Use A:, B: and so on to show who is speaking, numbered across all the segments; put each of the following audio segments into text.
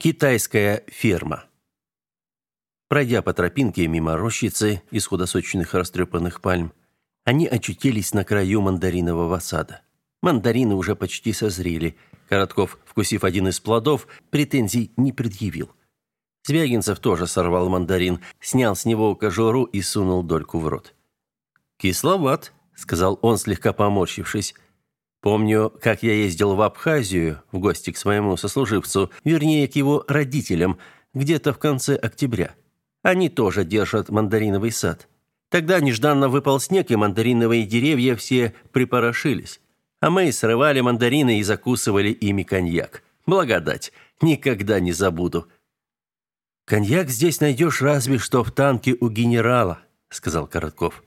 A: Китайская ферма. Пройдя по тропинке мимо рощицы из худосочных растрепанных пальм, они очутились на краю мандаринового сада. Мандарины уже почти созрели. Коротков, вкусив один из плодов, претензий не предъявил. Звягинцев тоже сорвал мандарин, снял с него кожуру и сунул дольку в рот. «Кисловат», — сказал он, слегка поморщившись. «Помню, как я ездил в Абхазию в гости к своему сослуживцу, вернее, к его родителям, где-то в конце октября. Они тоже держат мандариновый сад. Тогда нежданно выпал снег, и мандариновые деревья все припорошились. А мы срывали мандарины и закусывали ими коньяк. Благодать. Никогда не забуду. «Коньяк здесь найдешь разве что в танке у генерала», — сказал Коротков.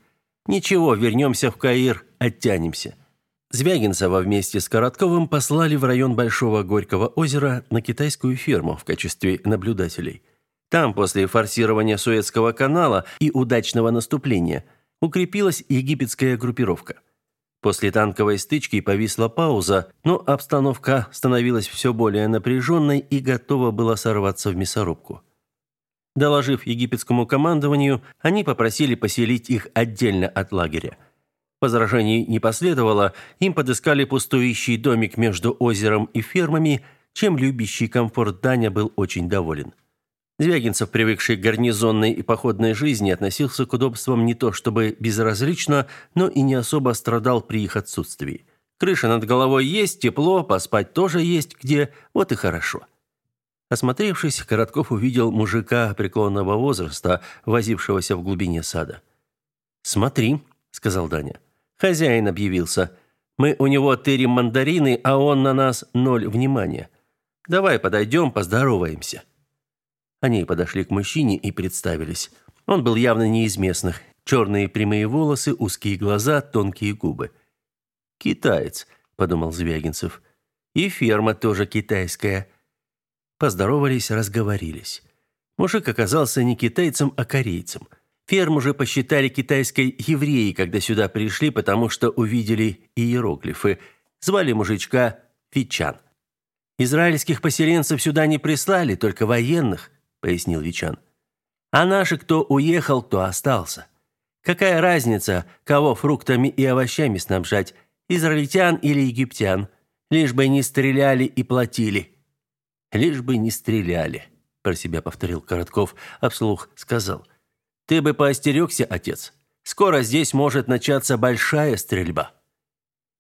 A: «Ничего, вернемся в Каир, оттянемся». Звягинцева вместе с Коротковым послали в район Большого Горького озера на китайскую ферму в качестве наблюдателей. Там, после форсирования Суэцкого канала и удачного наступления, укрепилась египетская группировка. После танковой стычки повисла пауза, но обстановка становилась все более напряженной и готова была сорваться в мясорубку. Доложив египетскому командованию, они попросили поселить их отдельно от лагеря. Возражений не последовало, им подыскали пустующий домик между озером и фермами, чем любящий комфорт Даня был очень доволен. Звягинцев, привыкший к гарнизонной и походной жизни, относился к удобствам не то чтобы безразлично, но и не особо страдал при их отсутствии. Крыша над головой есть, тепло, поспать тоже есть где, вот и хорошо. Осмотревшись, Коротков увидел мужика преклонного возраста, возившегося в глубине сада. «Смотри», — сказал Даня. «Хозяин объявился. Мы у него тырим мандарины, а он на нас ноль внимания. Давай подойдем, поздороваемся». Они подошли к мужчине и представились. Он был явно не из местных. Черные прямые волосы, узкие глаза, тонкие губы. «Китаец», — подумал Звягинцев. «И ферма тоже китайская». Поздоровались, разговорились. Мужик оказался не китайцем, а корейцем. Ферму же посчитали китайской евреи, когда сюда пришли, потому что увидели иероглифы. Звали мужичка Вичан. Израильских поселенцев сюда не прислали, только военных, пояснил Вичан. А наши, кто уехал, то остался. Какая разница, кого фруктами и овощами снабжать, израильтян или египтян, лишь бы не стреляли и платили. Лишь бы не стреляли, про себя повторил Коротков, а вслух сказал: Ты бы поостерегся, отец. Скоро здесь может начаться большая стрельба.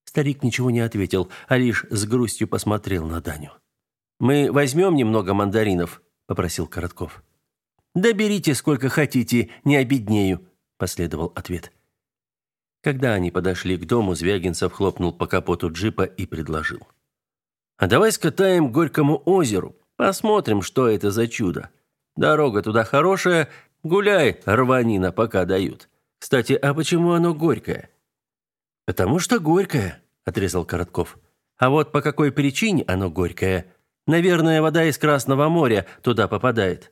A: Старик ничего не ответил, а лишь с грустью посмотрел на Даню. Мы возьмем немного мандаринов, попросил Коротков. Да берите сколько хотите, не обеднею, последовал ответ. Когда они подошли к дому, Звягинцев хлопнул по капоту джипа и предложил: а давай скатаем к Горькому озеру, посмотрим, что это за чудо. Дорога туда хорошая, гуляй, рванина пока дают. Кстати, а почему оно горькое? Потому что горькое, отрезал Коротков. А вот по какой причине оно горькое? Наверное, вода из Красного моря туда попадает.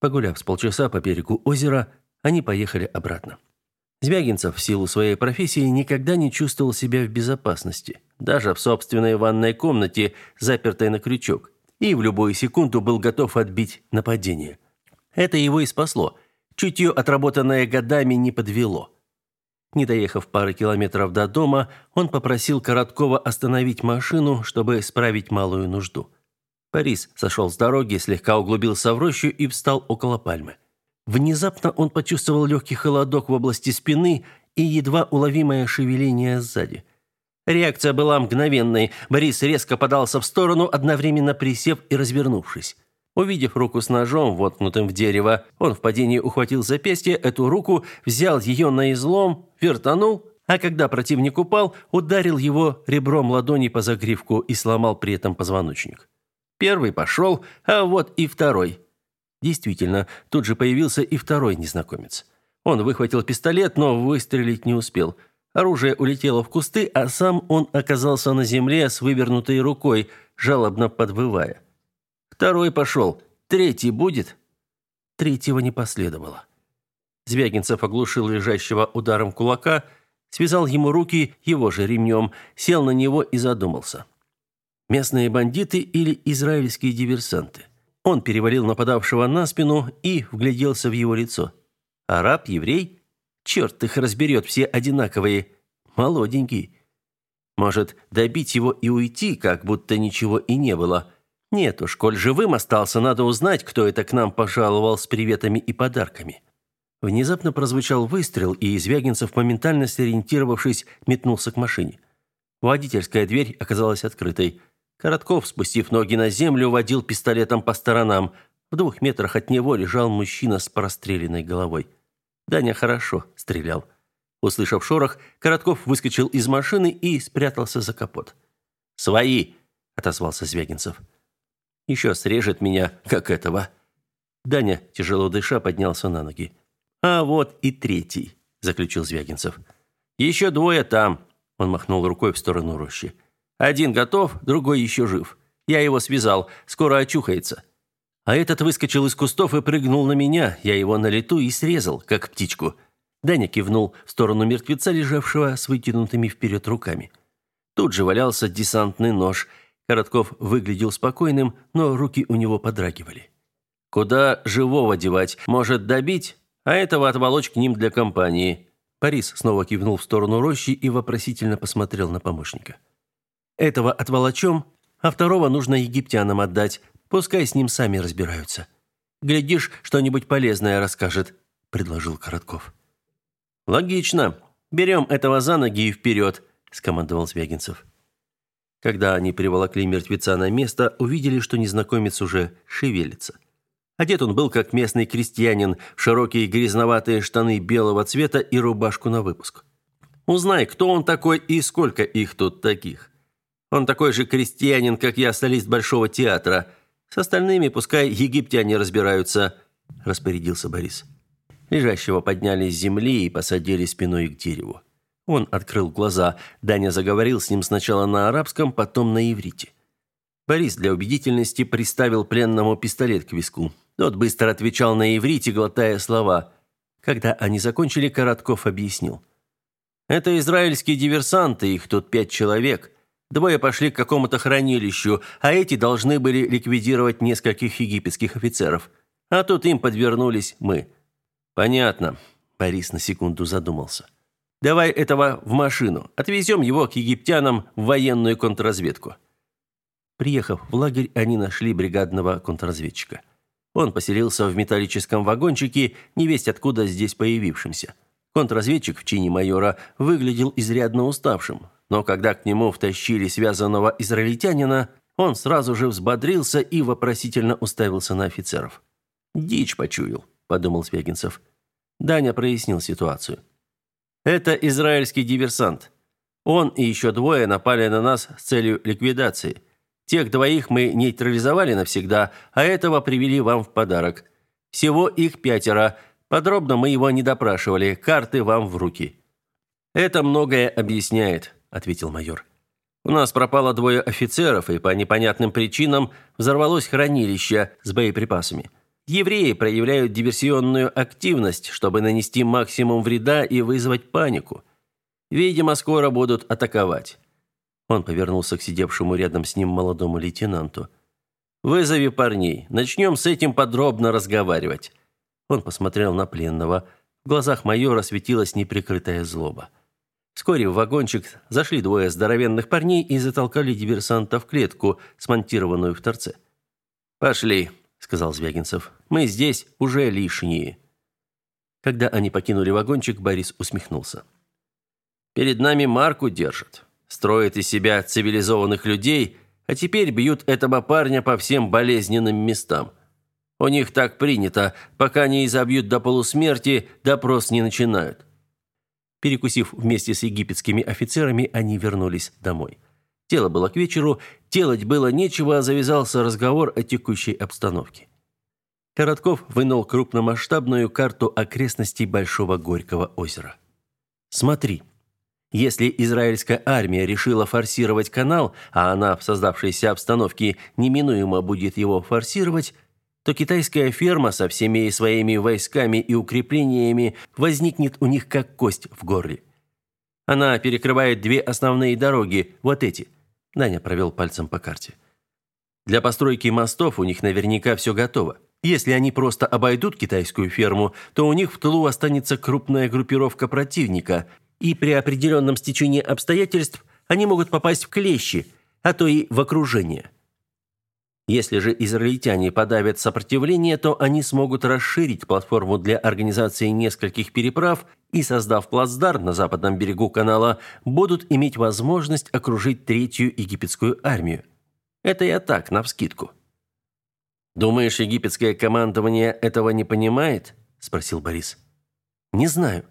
A: Погуляв с полчаса по берегу озера, они поехали обратно. Звягинцев в силу своей профессии никогда не чувствовал себя в безопасности, даже в собственной ванной комнате, запертой на крючок, и в любую секунду был готов отбить нападение. Это его и спасло. Чутье, отработанное годами, не подвело. Не доехав пары километров до дома, он попросил Короткова остановить машину, чтобы справить малую нужду. Борис сошел с дороги, слегка углубился в рощу и встал около пальмы. Внезапно он почувствовал легкий холодок в области спины и едва уловимое шевеление сзади. Реакция была мгновенной. Борис резко подался в сторону, одновременно присев и развернувшись. Увидев руку с ножом, воткнутым в дерево, он в падении ухватил запястье, эту руку, взял ее на излом, вертанул, а когда противник упал, ударил его ребром ладони по загривку и сломал при этом позвоночник. Первый пошел, а вот и второй – Действительно, тут же появился и второй незнакомец. Он выхватил пистолет, но выстрелить не успел. Оружие улетело в кусты, а сам он оказался на земле с вывернутой рукой, жалобно подвывая. Второй пошел. Третий будет? Третьего не последовало. Звягинцев оглушил лежащего ударом кулака, связал ему руки его же ремнем, сел на него и задумался. Местные бандиты или израильские диверсанты? Он перевалил нападавшего на спину и вгляделся в его лицо. Араб, еврей? Черт их разберет, все одинаковые. Молоденький. Может, добить его и уйти, как будто ничего и не было. Нет уж, коль живым остался, надо узнать, кто это к нам пожаловал с приветами и подарками. Внезапно прозвучал выстрел, и Звягинцев, моментально сориентировавшись, метнулся к машине. Водительская дверь оказалась открытой. Коротков, спустив ноги на землю, водил пистолетом по сторонам. В двух метрах от него лежал мужчина с простреленной головой. Даня хорошо стрелял. Услышав шорох, Коротков выскочил из машины и спрятался за капот. «Свои!» – отозвался Звягинцев. «Еще срежет меня, как этого». Даня, тяжело дыша, поднялся на ноги. «А вот и третий», – заключил Звягинцев. «Еще двое там», – он махнул рукой в сторону рощи. Один готов, другой еще жив. Я его связал, скоро очухается. А этот выскочил из кустов и прыгнул на меня. Я его на лету и срезал, как птичку. Даня кивнул в сторону мертвеца, лежавшего с вытянутыми вперед руками. Тут же валялся десантный нож. Коротков выглядел спокойным, но руки у него подрагивали. «Куда живого девать? Может, добить? А этого отволочь к ним для компании». Борис снова кивнул в сторону рощи и вопросительно посмотрел на помощника. Этого отволочем, а второго нужно египтянам отдать. Пускай с ним сами разбираются. Глядишь, что-нибудь полезное расскажет», — предложил Коротков. «Логично. Берем этого за ноги и вперед», — скомандовал Звягинцев. Когда они приволокли мертвеца на место, увидели, что незнакомец уже шевелится. Одет он был как местный крестьянин, в широкие грязноватые штаны белого цвета и рубашку на выпуск. Узнай, кто он такой и сколько их тут таких. Он такой же крестьянин, как я, солист Большого театра. С остальными пускай египтяне разбираются», – распорядился Борис. Лежащего подняли с земли и посадили спиной к дереву. Он открыл глаза. Даня заговорил с ним сначала на арабском, потом на иврите. Борис для убедительности приставил пленному пистолет к виску. Тот быстро отвечал на иврите, глотая слова. Когда они закончили, Коротков объяснил. «Это израильские диверсанты, их тут пять человек. Двое пошли к какому-то хранилищу, а эти должны были ликвидировать нескольких египетских офицеров. А тут им подвернулись мы. Понятно. Борис на секунду задумался. Давай этого в машину. Отвезем его к египтянам в военную контрразведку. Приехав в лагерь, они нашли бригадного контрразведчика. Он поселился в металлическом вагончике, невесть откуда здесь появившимся. Контрразведчик в чине майора выглядел изрядно уставшим, но когда к нему втащили связанного израильтянина, он сразу же взбодрился и вопросительно уставился на офицеров. «Дичь почуял», – подумал Свегинцев. Даня прояснил ситуацию. «Это израильский диверсант. Он и еще двое напали на нас с целью ликвидации. Тех двоих мы нейтрализовали навсегда, а этого привели вам в подарок. Всего их пятеро. Подробно мы его не допрашивали. Карты вам в руки». «Это многое объясняет ответил майор. У нас пропало двое офицеров, и по непонятным причинам взорвалось хранилище с боеприпасами. Евреи проявляют диверсионную активность, чтобы нанести максимум вреда и вызвать панику. Видимо, скоро будут атаковать. Он повернулся к сидевшему рядом с ним молодому лейтенанту. Вызови парней. Начнем с этим подробно разговаривать. Он посмотрел на пленного. В глазах майора светилась неприкрытая злоба. Вскоре в вагончик зашли двое здоровенных парней и затолкали диверсанта в клетку, смонтированную в торце. «Пошли», — сказал Звягинцев. «Мы здесь уже лишние». Когда они покинули вагончик, Борис усмехнулся. «Перед нами марку держат. Строят из себя цивилизованных людей, а теперь бьют этого парня по всем болезненным местам. У них так принято, пока не изобьют до полусмерти, допрос не начинают. Перекусив вместе с египетскими офицерами, они вернулись домой. Тело было к вечеру, делать было нечего, а завязался разговор о текущей обстановке. Коротков вынул крупномасштабную карту окрестностей Большого Горького озера. «Смотри, если израильская армия решила форсировать канал, а она в создавшейся обстановке неминуемо будет его форсировать, то китайская ферма со всеми своими войсками и укреплениями возникнет у них как кость в горле. Она перекрывает две основные дороги, вот эти. Даня провел пальцем по карте. Для постройки мостов у них наверняка все готово. Если они просто обойдут китайскую ферму, то у них в тылу останется крупная группировка противника, и при определенном стечении обстоятельств они могут попасть в клещи, а то и в окружение. Если же израильтяне подавят сопротивление, то они смогут расширить платформу для организации нескольких переправ и, создав плацдарм на западном берегу канала, будут иметь возможность окружить третью египетскую армию. Это я так, навскидку. «Думаешь, египетское командование этого не понимает?» – спросил Борис. «Не знаю.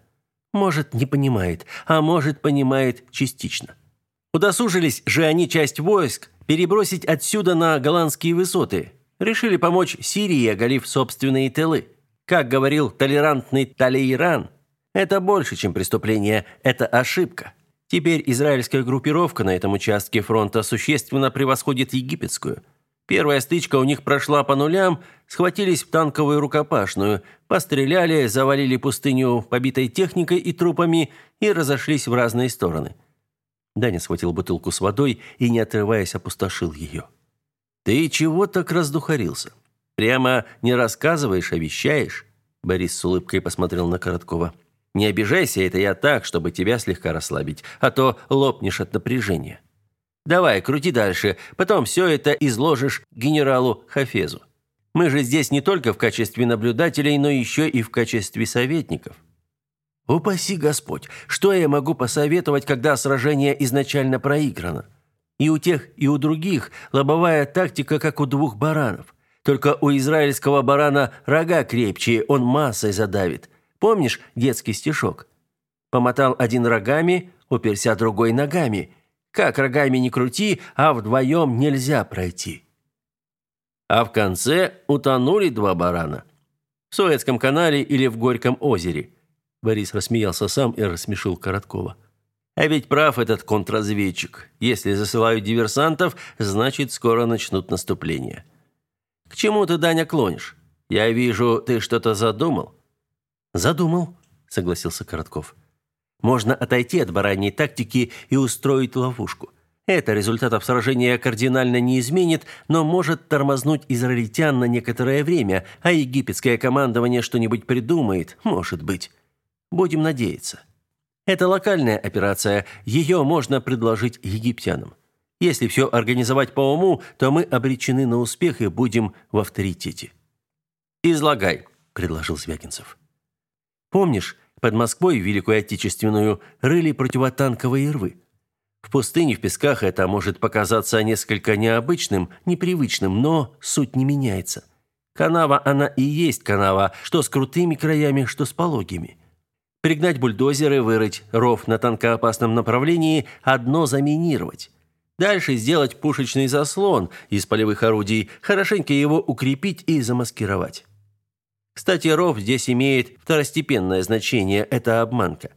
A: Может, не понимает, а может, понимает частично. Удосужились же они часть войск перебросить отсюда на голландские высоты. Решили помочь Сирии, оголив собственные тылы. Как говорил толерантный Талейран, это больше, чем преступление, это ошибка. Теперь израильская группировка на этом участке фронта существенно превосходит египетскую. Первая стычка у них прошла по нулям, схватились в танковую рукопашную, постреляли, завалили пустыню побитой техникой и трупами и разошлись в разные стороны. Даня схватил бутылку с водой и, не отрываясь, опустошил ее. «Ты чего так раздухарился? Прямо не рассказываешь, а вещаешь?» Борис с улыбкой посмотрел на Короткова. «Не обижайся, это я так, чтобы тебя слегка расслабить, а то лопнешь от напряжения. Давай, крути дальше, потом все это изложишь генералу Хафезу. Мы же здесь не только в качестве наблюдателей, но еще и в качестве советников. Упаси Господь, что я могу посоветовать, когда сражение изначально проиграно? И у тех, и у других лобовая тактика, как у двух баранов. Только у израильского барана рога крепче, он массой задавит. Помнишь детский стишок? Помотал один рогами, уперся другой ногами. Как рогами не крути, а вдвоем нельзя пройти. А в конце утонули два барана. В Суэцком канале или в Горьком озере – Борис рассмеялся сам и рассмешил Короткова. А ведь прав этот контрразведчик. Если засылают диверсантов, значит, скоро начнут наступление. К чему ты, Даня, клонишь? Я вижу, ты что-то задумал. Задумал, согласился Коротков. Можно отойти от бараньей тактики и устроить ловушку. Это результатов сражения кардинально не изменит, но может тормознуть израильтян на некоторое время, а египетское командование что-нибудь придумает, может быть. Будем надеяться. Это локальная операция, ее можно предложить египтянам. Если все организовать по уму, то мы обречены на успех и будем в авторитете. Излагай, предложил Звягинцев. Помнишь, под Москвой Великую Отечественную рыли противотанковые рвы? В пустыне, в песках это может показаться несколько необычным, непривычным, но суть не меняется. Канава она и есть канава, что с крутыми краями, что с пологими. Пригнать бульдозеры, вырыть ров на танкоопасном направлении, одно заминировать. Дальше сделать пушечный заслон из полевых орудий, хорошенько его укрепить и замаскировать. Кстати, ров здесь имеет второстепенное значение это обманка.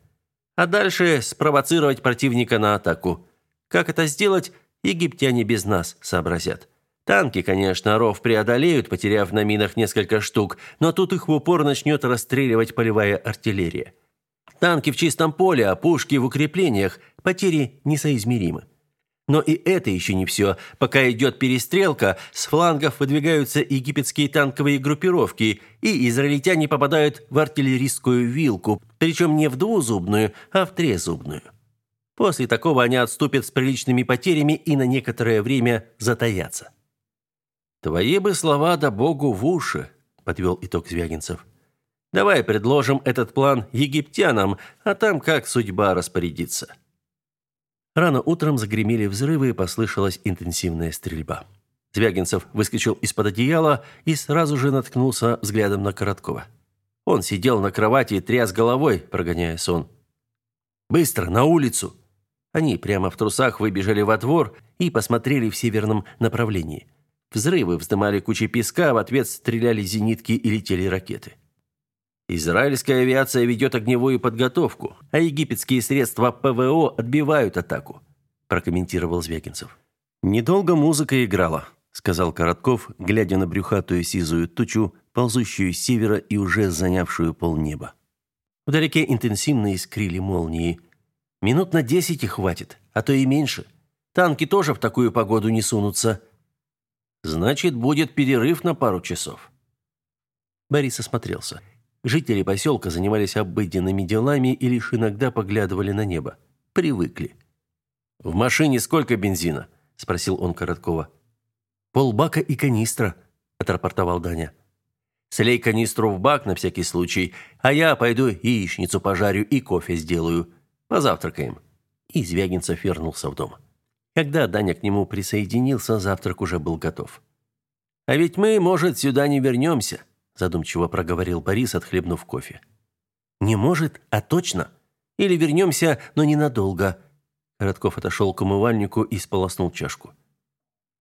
A: А дальше спровоцировать противника на атаку. Как это сделать, египтяне без нас сообразят. Танки, конечно, ров преодолеют, потеряв на минах несколько штук, но тут их в упор начнет расстреливать полевая артиллерия. Танки в чистом поле, а пушки в укреплениях. Потери несоизмеримы. Но и это еще не все. Пока идет перестрелка, с флангов выдвигаются египетские танковые группировки, и израильтяне попадают в артиллерийскую вилку, причем не в двузубную, а в трезубную. После такого они отступят с приличными потерями и на некоторое время затаятся. «Твои бы слова да богу в уши», – подвел итог Звягинцев. Давай предложим этот план египтянам, а там как судьба распорядится. Рано утром загремели взрывы и послышалась интенсивная стрельба. Звягинцев выскочил из-под одеяла и сразу же наткнулся взглядом на Короткова. Он сидел на кровати и тряс головой, прогоняя сон. «Быстро, на улицу!» Они прямо в трусах выбежали во двор и посмотрели в северном направлении. Взрывы вздымали кучи песка, в ответ стреляли зенитки и летели ракеты. Израильская авиация ведет огневую подготовку, а египетские средства ПВО отбивают атаку, прокомментировал Звягинцев. Недолго музыка играла, сказал Коротков, глядя на брюхатую сизую тучу, ползущую с севера и уже занявшую полнеба. Вдалеке интенсивно искрили молнии. Минут на десять и хватит, а то и меньше. Танки тоже в такую погоду не сунутся. Значит, будет перерыв на пару часов. Борис осмотрелся. Жители поселка занимались обыденными делами и лишь иногда поглядывали на небо. Привыкли. «В машине сколько бензина?» – спросил он Короткова. «Полбака и канистра», – отрапортовал Даня. «Слей канистру в бак на всякий случай, а я пойду яичницу пожарю и кофе сделаю. Позавтракаем». И Звягинцев вернулся в дом. Когда Даня к нему присоединился, завтрак уже был готов. «А ведь мы, может, сюда не вернемся», задумчиво проговорил Борис, отхлебнув кофе. Не может, а точно. Или вернемся, но ненадолго. Коротков отошел к умывальнику и сполоснул чашку.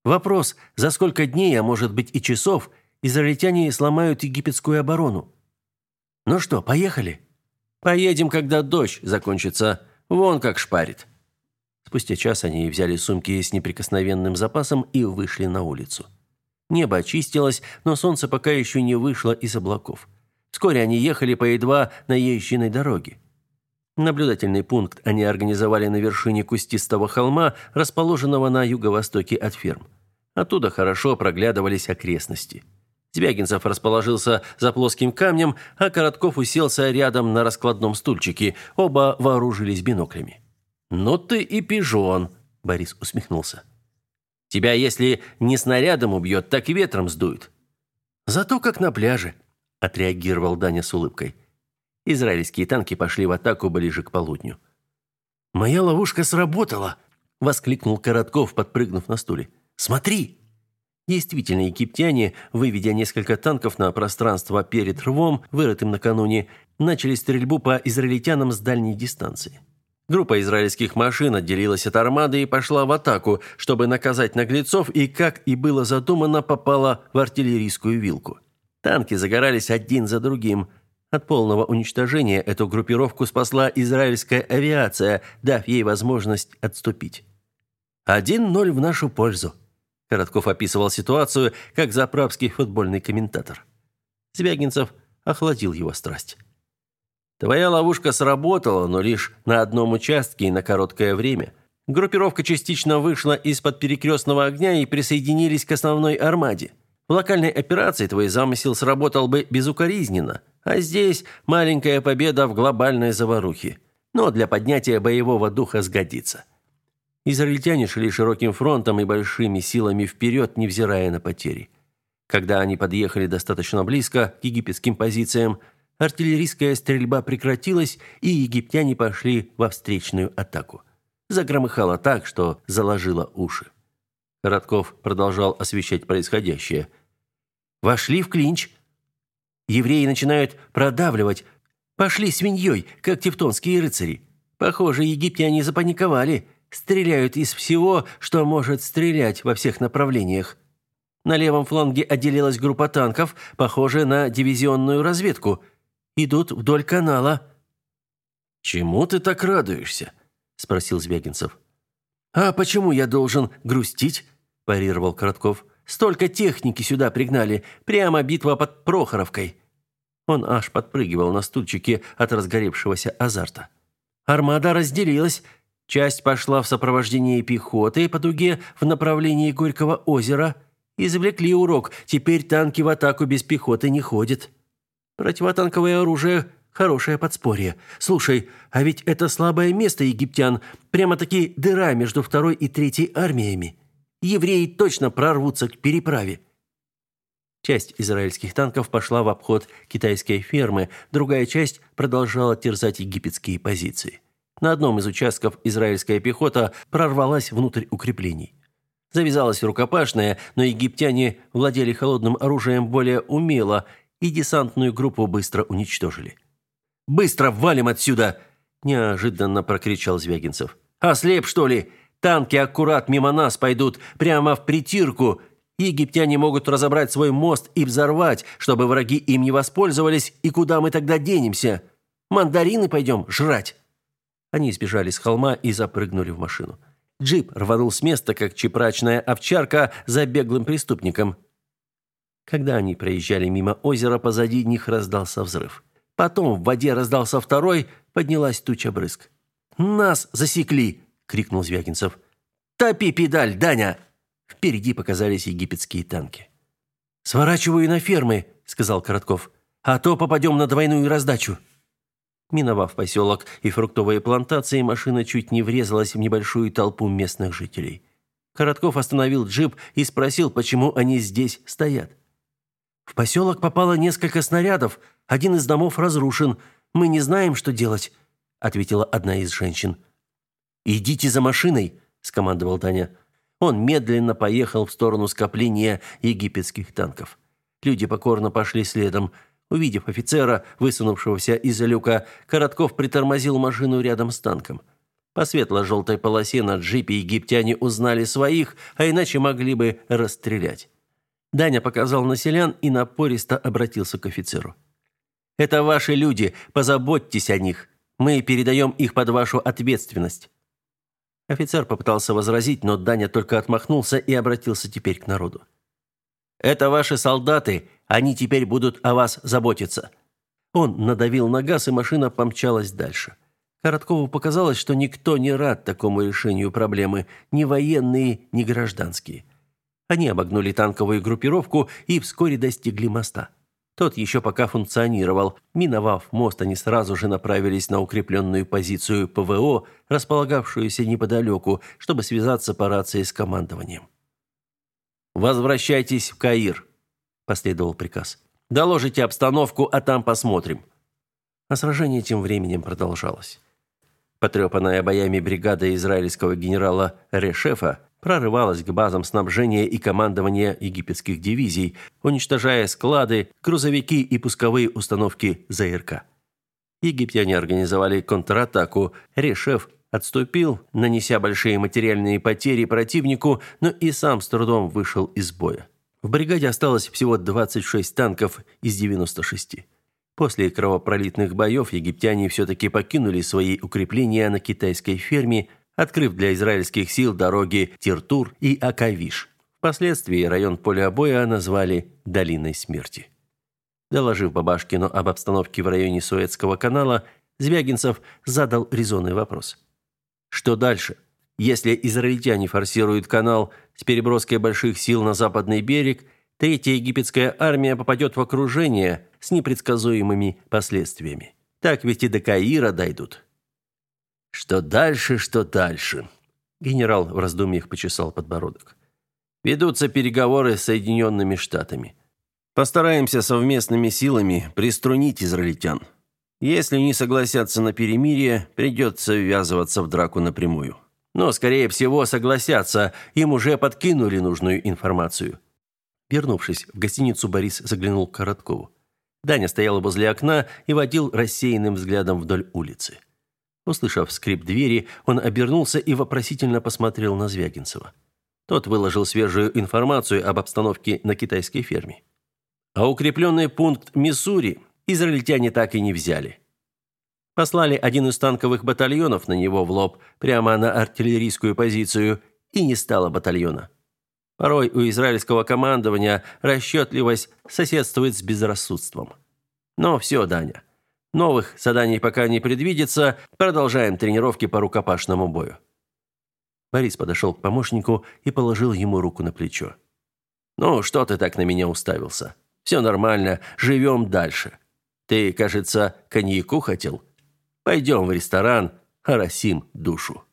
A: Вопрос, за сколько дней, а может быть и часов, израильтяне сломают египетскую оборону? Ну что, поехали? Поедем, когда дождь закончится. Вон как шпарит. Спустя час они взяли сумки с неприкосновенным запасом и вышли на улицу. Небо очистилось, но солнце пока еще не вышло из облаков. Вскоре они ехали по едва наезженной дороге. Наблюдательный пункт они организовали на вершине кустистого холма, расположенного на юго-востоке от ферм. Оттуда хорошо проглядывались окрестности. Звягинцев расположился за плоским камнем, а Коротков уселся рядом на раскладном стульчике. Оба вооружились биноклями. «Ну ты и пижон», — Борис усмехнулся. Тебя, если не снарядом убьет, так и ветром сдует. Зато как на пляже, отреагировал Даня с улыбкой. Израильские танки пошли в атаку ближе к полудню. Моя ловушка сработала, воскликнул Коротков, подпрыгнув на стуле. Смотри! Действительно, египтяне, выведя несколько танков на пространство перед рвом, вырытым накануне, начали стрельбу по израильтянам с дальней дистанции. Группа израильских машин отделилась от армады и пошла в атаку, чтобы наказать наглецов и, как и было задумано, попала в артиллерийскую вилку. Танки загорались один за другим. От полного уничтожения эту группировку спасла израильская авиация, дав ей возможность отступить. «Один ноль в нашу пользу», – Коротков описывал ситуацию как заправский футбольный комментатор. Звягинцев охладил его страсть. Твоя ловушка сработала, но лишь на одном участке и на короткое время. Группировка частично вышла из-под перекрестного огня и присоединились к основной армаде. В локальной операции твой замысел сработал бы безукоризненно, а здесь маленькая победа в глобальной заварухе. Но для поднятия боевого духа сгодится. Израильтяне шли широким фронтом и большими силами вперед, невзирая на потери. Когда они подъехали достаточно близко к египетским позициям, Артиллерийская стрельба прекратилась, и египтяне пошли во встречную атаку. Загромыхало так, что заложило уши. Коротков продолжал освещать происходящее. Вошли в клинч. Евреи начинают продавливать. Пошли свиньей, как тевтонские рыцари. Похоже, египтяне запаниковали. Стреляют из всего, что может стрелять во всех направлениях. На левом фланге отделилась группа танков, похожая на дивизионную разведку – идут вдоль канала». «Чему ты так радуешься?» – спросил Звягинцев. «А почему я должен грустить?» – парировал Коротков. «Столько техники сюда пригнали. Прямо битва под Прохоровкой». Он аж подпрыгивал на стульчике от разгоревшегося азарта. Армада разделилась. Часть пошла в сопровождении пехоты по дуге в направлении Горького озера. Извлекли урок. Теперь танки в атаку без пехоты не ходят. Противотанковое оружие – хорошее подспорье. Слушай, а ведь это слабое место египтян, прямо-таки дыра между второй и третьей армиями. Евреи точно прорвутся к переправе. Часть израильских танков пошла в обход китайской фермы, другая часть продолжала терзать египетские позиции. На одном из участков израильская пехота прорвалась внутрь укреплений. Завязалась рукопашная, но египтяне владели холодным оружием более умело и десантную группу быстро уничтожили. «Быстро валим отсюда!» – неожиданно прокричал Звягинцев. «Ослеп, что ли? Танки аккурат мимо нас пойдут, прямо в притирку. Египтяне могут разобрать свой мост и взорвать, чтобы враги им не воспользовались, и куда мы тогда денемся? Мандарины пойдем жрать!» Они сбежали с холма и запрыгнули в машину. Джип рванул с места, как чепрачная овчарка за беглым преступником – когда они проезжали мимо озера, позади них раздался взрыв. Потом в воде раздался второй, поднялась туча брызг. «Нас засекли!» — крикнул Звягинцев. «Топи педаль, Даня!» Впереди показались египетские танки. «Сворачиваю на фермы», — сказал Коротков. «А то попадем на двойную раздачу». Миновав поселок и фруктовые плантации, машина чуть не врезалась в небольшую толпу местных жителей. Коротков остановил джип и спросил, почему они здесь стоят. «В поселок попало несколько снарядов. Один из домов разрушен. Мы не знаем, что делать», — ответила одна из женщин. «Идите за машиной», — скомандовал Таня. Он медленно поехал в сторону скопления египетских танков. Люди покорно пошли следом. Увидев офицера, высунувшегося из люка, Коротков притормозил машину рядом с танком. По светло-желтой полосе на джипе египтяне узнали своих, а иначе могли бы расстрелять. Даня показал на селян и напористо обратился к офицеру. «Это ваши люди, позаботьтесь о них. Мы передаем их под вашу ответственность». Офицер попытался возразить, но Даня только отмахнулся и обратился теперь к народу. «Это ваши солдаты, они теперь будут о вас заботиться». Он надавил на газ, и машина помчалась дальше. Короткову показалось, что никто не рад такому решению проблемы, ни военные, ни гражданские. Они обогнули танковую группировку и вскоре достигли моста. Тот еще пока функционировал. Миновав мост, они сразу же направились на укрепленную позицию ПВО, располагавшуюся неподалеку, чтобы связаться по рации с командованием. «Возвращайтесь в Каир», – последовал приказ. «Доложите обстановку, а там посмотрим». А сражение тем временем продолжалось. Потрепанная боями бригада израильского генерала Решефа прорывалась к базам снабжения и командования египетских дивизий, уничтожая склады, грузовики и пусковые установки ЗРК. Египтяне организовали контратаку, Решеф отступил, нанеся большие материальные потери противнику, но и сам с трудом вышел из боя. В бригаде осталось всего 26 танков из 96. После кровопролитных боев египтяне все-таки покинули свои укрепления на китайской ферме, открыв для израильских сил дороги Тиртур и Акавиш. Впоследствии район поля боя назвали «Долиной смерти». Доложив Бабашкину об обстановке в районе Суэцкого канала, Звягинцев задал резонный вопрос. Что дальше? Если израильтяне форсируют канал с переброской больших сил на западный берег – Третья египетская армия попадет в окружение с непредсказуемыми последствиями. Так ведь и до Каира дойдут. Что дальше, что дальше? Генерал в раздумьях почесал подбородок. Ведутся переговоры с Соединенными Штатами. Постараемся совместными силами приструнить израильтян. Если не согласятся на перемирие, придется ввязываться в драку напрямую. Но, скорее всего, согласятся, им уже подкинули нужную информацию. Вернувшись в гостиницу, Борис заглянул к Короткову. Даня стоял возле окна и водил рассеянным взглядом вдоль улицы. Услышав скрип двери, он обернулся и вопросительно посмотрел на Звягинцева. Тот выложил свежую информацию об обстановке на китайской ферме. А укрепленный пункт Миссури израильтяне так и не взяли. Послали один из танковых батальонов на него в лоб, прямо на артиллерийскую позицию, и не стало батальона. Порой у израильского командования расчетливость соседствует с безрассудством. Но все, Даня. Новых заданий пока не предвидится, продолжаем тренировки по рукопашному бою. Борис подошел к помощнику и положил ему руку на плечо. «Ну, что ты так на меня уставился? Все нормально, живем дальше. Ты, кажется, коньяку хотел? Пойдем в ресторан, оросим душу».